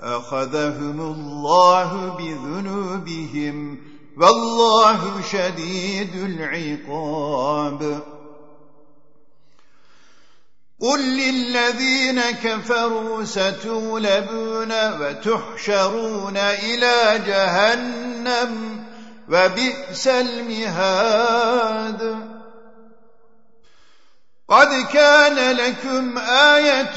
فأخذهم الله بذنوبهم والله شديد العقاب. قل للذين كفروا ستولبون وتحشرون إلى جهنم وبئس المهاد. قد كان لكم آية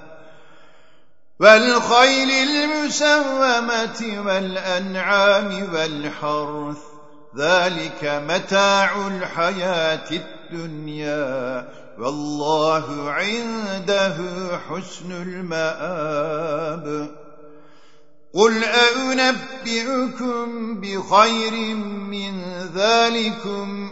والخيل المسومة والأنعام والحرث ذلك متاع الحياة الدنيا والله عنده حسن المآب. قل أنبئكم بخير من ذلكم